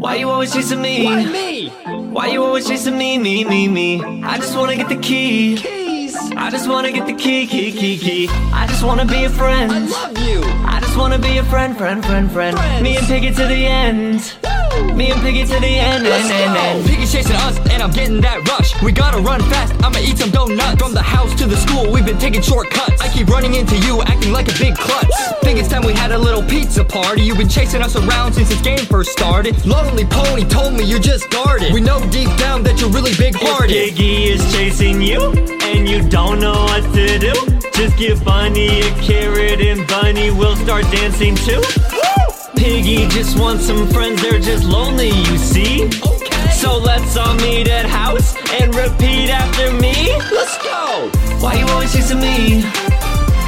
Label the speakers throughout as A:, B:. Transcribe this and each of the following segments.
A: Why you always chasing me?
B: Why me?
A: Why you always chasing me, me, me, me? I just wanna get the key.
B: Keys.
A: I just wanna get the key, key, key, key. I just wanna be a friend.
B: I love you.
A: I just wanna be a friend, friend, friend, friend.
B: Friends.
A: Me and Piggy to the end. Me and Piggy to the end,
B: Let's
A: end, end,
B: go.
A: end.
C: Piggy's chasing us, and I'm getting that rush. We gotta run fast, I'ma eat some donuts. From the house to the school, we've been taking shortcuts. I keep running into you, acting like a big klutz. Think it's time we had a little pizza party. You've been chasing us around since this game first started. Lonely Pony told me you're just guarded. We know deep down that you're really big hearted.
A: Piggy is chasing you, and you don't know what to do. Just give Bunny a carrot, and Bunny will start dancing too. Piggy just wants some friends, they're just lonely, you see.
B: Okay.
A: So let's all meet at house and repeat after me.
B: Let's go.
A: Why you always chasing me?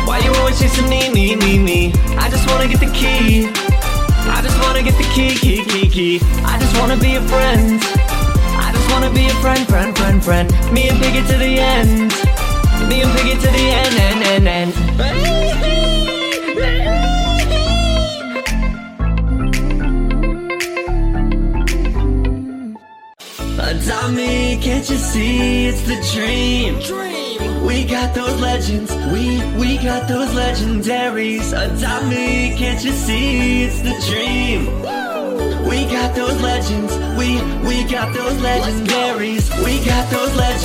A: Why you always chasing me, me, me, me? I just wanna get the key. I just wanna get the key, key, key, key. I just wanna be a friend. I just wanna be a friend, friend, friend, friend. Me and Piggy to the end. Me and Piggy to the end, end, end, end. Tommy, can't you see it's the dream?
B: Dream.
A: We got those legends, we we got those legendaries. Uh, Adopt me, can't you see it's the dream? We got those legends, we we got those legendaries. We got those legends,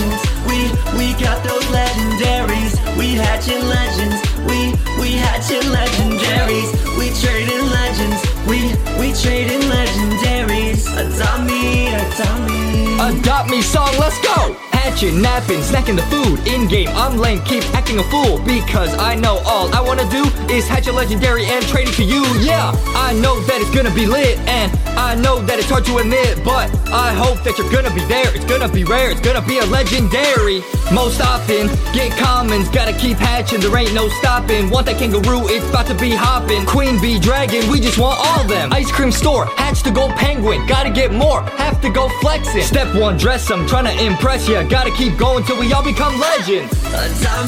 C: song, let's go! Hatching, napping, snacking the food. In game, I'm lame, keep acting a fool. Because I know all I wanna do is hatch a legendary and trade it to you. Yeah, I know that it's gonna be lit, and I know that it's hard to admit, but I hope that you're gonna be there. It's gonna be rare, it's gonna be a legendary. Most often, get commons, gotta keep hatching, there ain't no stopping. Want that kangaroo, it's about to be hopping. Queen bee, dragon, we just want all them. Ice cream store, hatch the gold penguin, gotta get more, have to go flexing. Step one, dress them, trying to impress ya. Gotta keep going till we all become legends.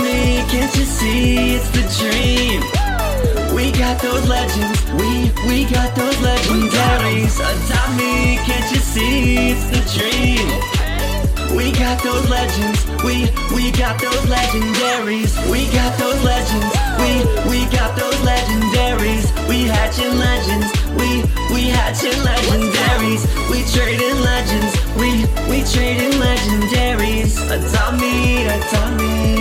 A: Me, can't you see it's the dream? We got those legends, we we got those legendaries. Me, can't you see it's the dream? We got those legends, we we got those legendaries. We got those legends, we we got those legendaries. We hatching legends, we we hatching legendaries. We trading legends, legendaries. Adopt me, adopt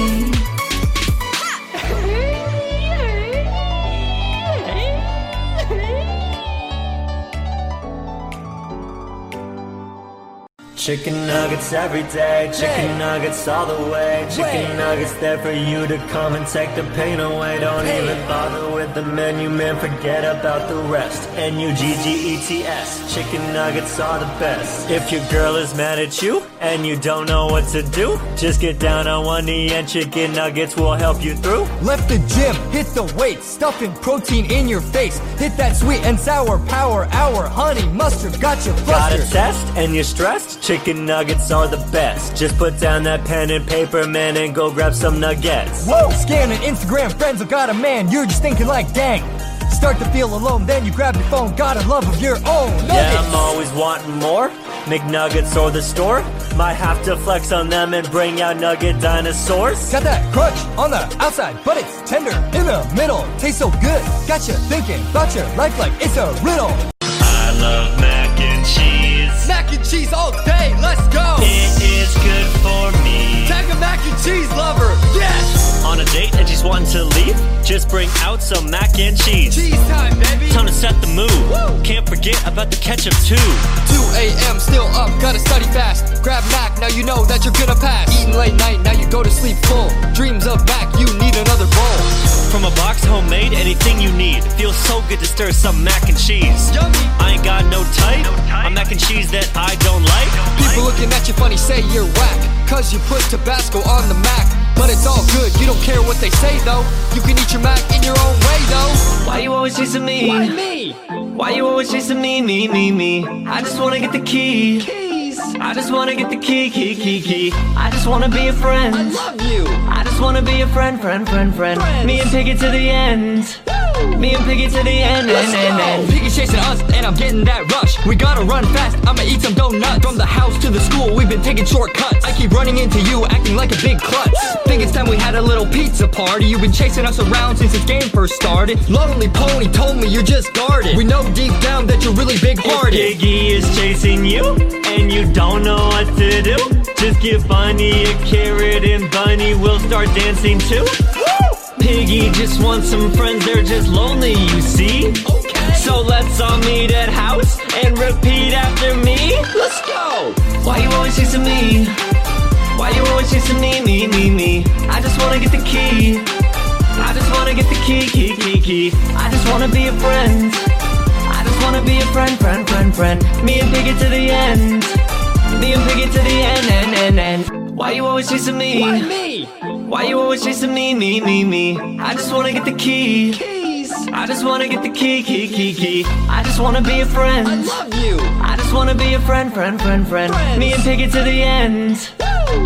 A: Chicken nuggets every day, chicken
B: Hey.
A: nuggets all the way. Chicken
B: Way.
A: nuggets there for you to come and take the pain away. Don't
B: Hey.
A: even bother with the menu, man. Forget about the rest. N U G G E T S. Chicken nuggets are the best. If your girl is mad at you and you don't know what to do, just get down on one knee and chicken nuggets will help you through.
C: Left the gym, hit the weights, stuffing protein in your face. Hit that sweet and sour power hour, honey mustard, got you
A: Got a test and you're stressed? Chicken nuggets are the best. Just put down that pen and paper, man, and go grab some nuggets.
C: Whoa, scanning Instagram friends, I got a man, you're just thinking like, dang. Start to feel alone, then you grab your phone, got a love of your own.
A: Yeah, I'm always wanting more. McNuggets or the store. Might have to flex on them and bring out nugget dinosaurs.
C: Got that crunch on the outside, but it's tender in the middle. Tastes so good, got you thinking about your life like it's a riddle.
A: I love mac and cheese.
C: Mac and cheese all day, let's go.
A: It is good for me.
C: Tag a mac and cheese lover, yes.
A: On a date and she's wanting to leave, just bring out some mac and cheese.
C: Cheese time, baby.
A: Time to set the mood. Can't forget about the ketchup too.
C: 2 a.m. still up, gotta study fast. Grab Mac, now you know that you're gonna pass. Eating late night, now you go to sleep full. Dreams of Mac, you need another bowl.
A: From a box homemade, anything you need. Feels so good to stir some mac and cheese.
C: Yummy.
A: I ain't got no type. I'm mac and cheese that I don't like.
C: People looking at you funny say you're whack. Cause you put Tabasco on the Mac. But it's all good, you don't care what they say though. You can eat your Mac in your own way though.
A: Why you always chasing me?
B: Why me?
A: Why you always chasing me, me, me, me? I just wanna get the key.
B: Keys.
A: I just wanna get the key, key, key, key. I just wanna be a friend.
B: I love you.
A: I just wanna be a friend, friend, friend, friend.
B: Friends.
A: Me and Piggy to the end. Me and Piggy to the end, end, end, end.
C: Piggy's chasing us, and I'm getting that rush. We gotta run fast, I'ma eat some donuts. From the house to the school, we've been taking shortcuts. I keep running into you, acting like a big klutz. Think it's time we had a little pizza party. You've been chasing us around since this game first started. Lonely Pony told me you're just guarded. We know deep down that you're really big
A: If
C: hearted.
A: Piggy is chasing you, and you don't know what to do, just give Bunny a carrot, and Bunny will start dancing too. Piggy just wants some friends, they're just lonely, you see. So let's all meet at house and repeat after me.
B: Let's go!
A: Why you always chasing me? Why you always chasing me, me, me, me? I just wanna get the key. I just wanna get the key, key, key, key. I just wanna be a friend. I just wanna be a friend, friend, friend, friend. Me and Piggy to the end. Me and Piggy to the end, end, end, end. Why you always chasing me?
B: Why me?
A: Why you always chasing me, me, me, me? I just wanna get the key.
B: Keys!
A: I just wanna get the key, key, key, key. I just wanna be a friend.
B: I love you!
A: I just wanna be a friend, friend, friend, friend.
B: Friends.
A: Me and Piggy to the end.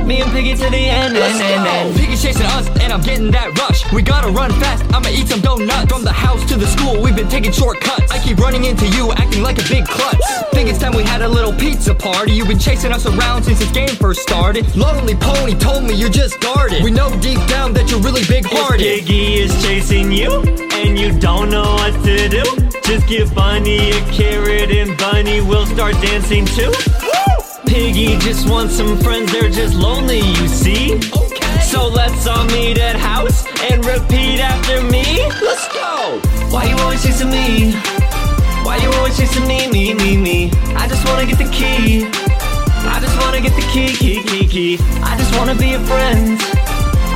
A: Me and Piggy to the end,
B: Let's go.
A: end.
C: Piggy's chasing us, and I'm getting that rush. We gotta run fast, I'ma eat some donuts. From the house to the school, we've been taking shortcuts. I keep running into you, acting like a big klutz. Think it's time we had a little pizza party. You've been chasing us around since this game first started. Lonely Pony told me you're just guarded. We know deep down that you're really big
A: If
C: hearted.
A: Piggy is chasing you, and you don't know what to do, just give Bunny a carrot, and Bunny will start dancing too. Piggy just wants some friends, they're just lonely, you see. So let's all meet at house and repeat after me.
B: Let's go!
A: Why you always chasing me? Why you always chasing me, me, me, me? I just wanna get the key. I just wanna get the key, key, key, key. I just wanna be a friend.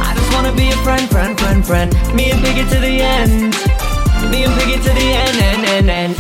A: I just wanna be a friend, friend, friend, friend. Me and Piggy to the end. Me and Piggy to the end, end, end, end.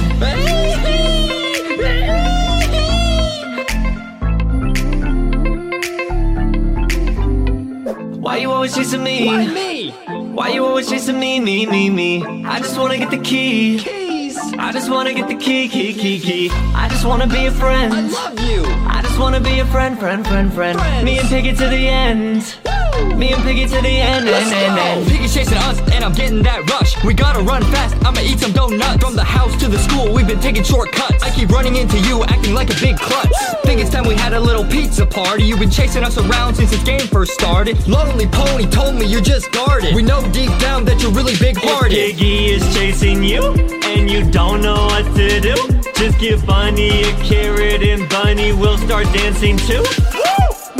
A: Why you always chasing me?
B: Why me?
A: Why you always chasing me, me, me, me? I just wanna get the key.
B: Keys!
A: I just wanna get the key, key, key, key. I just wanna be a friend.
B: I love you!
A: I just wanna be a friend, friend, friend, friend.
B: Friends.
A: Me and Piggy to the end. Me and Piggy to the end, end,
B: go.
A: end.
C: Piggy's chasing us, and I'm getting that rush. We gotta run fast, I'ma eat some donuts. From the house to the school, we've been taking shortcuts. I keep running into you, acting like a big klutz. Think it's time we had a little pizza party. You've been chasing us around since this game first started. Lonely Pony told me you're just guarded. We know deep down that you're really big
A: If
C: hearted.
A: Piggy is chasing you, and you don't know what to do, just give Bunny a carrot, and Bunny will start dancing too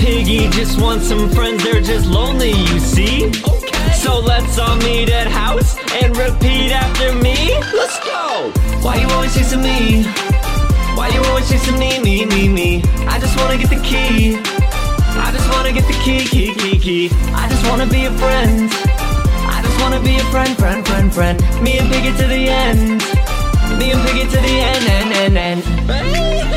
A: piggy just wants some friends, they're just lonely, you see? Okay. So let's all meet at house and repeat after me.
B: Let's go!
A: Why you always chasing me? Why you always chasing me, me, me, me? I just wanna get the key. I just wanna get the key, key, key, key. I just wanna be a friend. I just wanna be a friend, friend, friend, friend. Me and Piggy to the end. Me and Piggy to the end, end, end, end.